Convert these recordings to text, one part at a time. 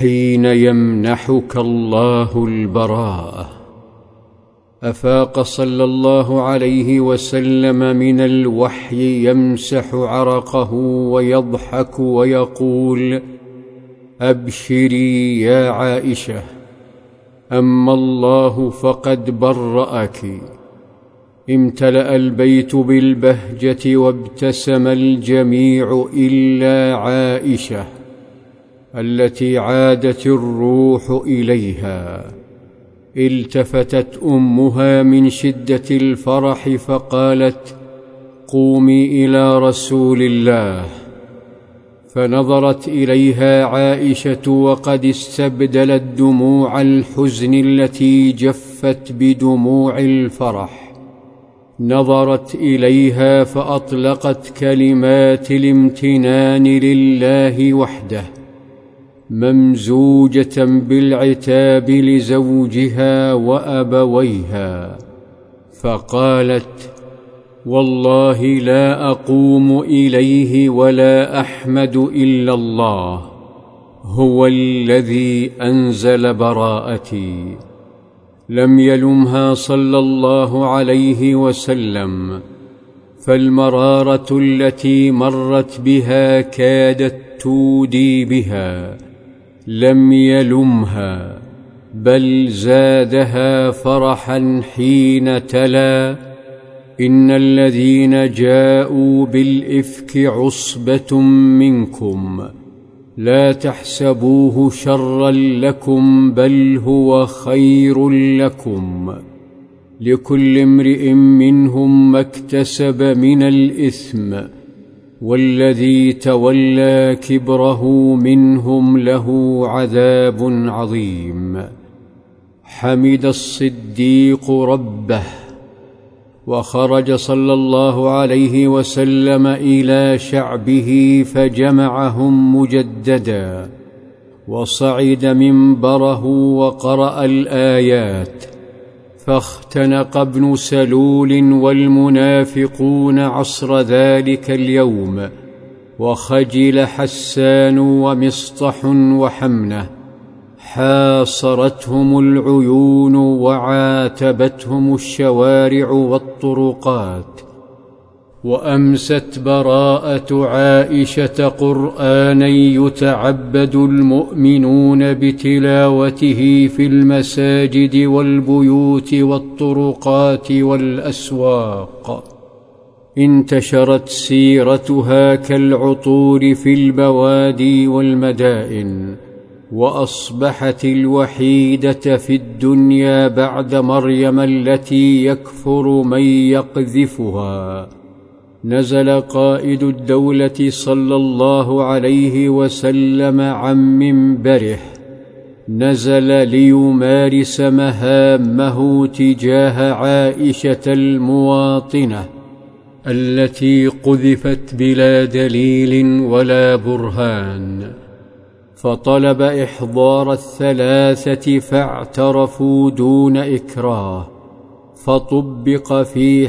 حين يمنحك الله البراءة. أفاق صلى الله عليه وسلم من الوحي يمسح عرقه ويضحك ويقول أبشري يا عائشة أما الله فقد برأك. امتلأ البيت بالبهجة وابتسم الجميع إلا عائشة. التي عادت الروح إليها. التفتت أمها من شدة الفرح فقالت قومي إلى رسول الله. فنظرت إليها عائشة وقد استبدلت دموع الحزن التي جفت بدموع الفرح. نظرت إليها فأطلقت كلمات الامتنان لله وحده. ممزوجة بالعتاب لزوجها وأبويها. فقالت والله لا أقوم إليه ولا أحمد إلا الله هو الذي أنزل براءتي. لم يلمها صلى الله عليه وسلم فالمرارة التي مرت بها كادت تودي بها. لم يلمها بل زادها فرحا حين تلا. إن الذين جاءوا بالإفك عصبة منكم لا تحسبوه شرا لكم بل هو خير لكم. لكل امرئ منهم ما اكتسب من الإثم والذي تولى كبره منهم له عذاب عظيم. حمد الصديق ربه وخرج صلى الله عليه وسلم إلى شعبه فجمعهم مجددا وصعد منبره وقرأ الآيات. فاختنق ابن سلول والمنافقون عصر ذلك اليوم وخجل حسان ومسطح وحمنة حاصرتهم العيون وعاتبتهم الشوارع والطرقات وأمست براءة عائشة قرآنا يتعبد المؤمنون بتلاوته في المساجد والبيوت والطرقات والأسواق. انتشرت سيرتها كالعطور في البوادي والمدائن وأصبحت الوحيدة في الدنيا بعد مريم التي يكفر من يقذفها. نزل قائد الدولة صلى الله عليه وسلم عن منبره. نزل ليمارس مهامه تجاه عائشة المواطنة التي قذفت بلا دليل ولا برهان. فطلب إحضار الثلاثة فاعترفوا دون إكراه. فطبق في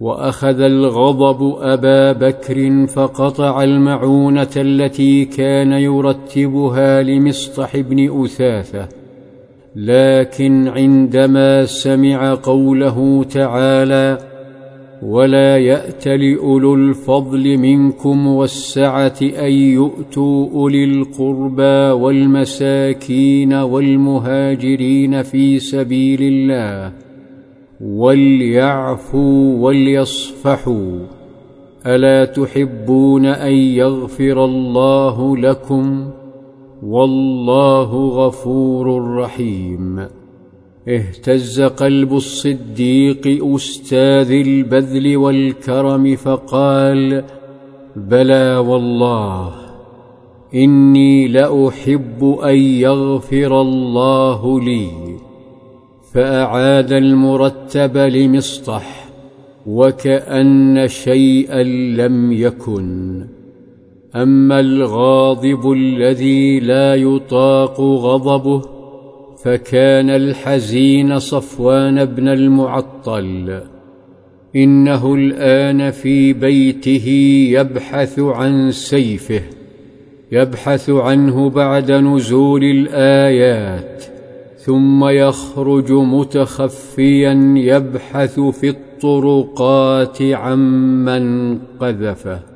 وأخذ الغضب أبا بكر فقطع المعونة التي كان يرتبها لمصطح بن أثاثة. لكن عندما سمع قوله تعالى ولا يأت لأولو الفضل منكم والسعة أن يؤتوا أولي القربى والمساكين والمهاجرين في سبيل الله وليعفوا وليصفحوا. ألا تحبون أن يغفر الله لكم؟ والله غفور رحيم. اهتز قلب الصديق أستاذ البذل والكرم فقال بلى والله إني لأحب أن يغفر الله لي. فأعاد المرتب لمسطح وكأن شيئا لم يكن. أما الغاضب الذي لا يطاق غضبه فكان الحزين صفوان بن المعطل. إنه الآن في بيته يبحث عن سيفه يبحث عنه بعد نزول الآيات. ثم يخرج متخفيا يبحث في الطرقات عمن قذفه.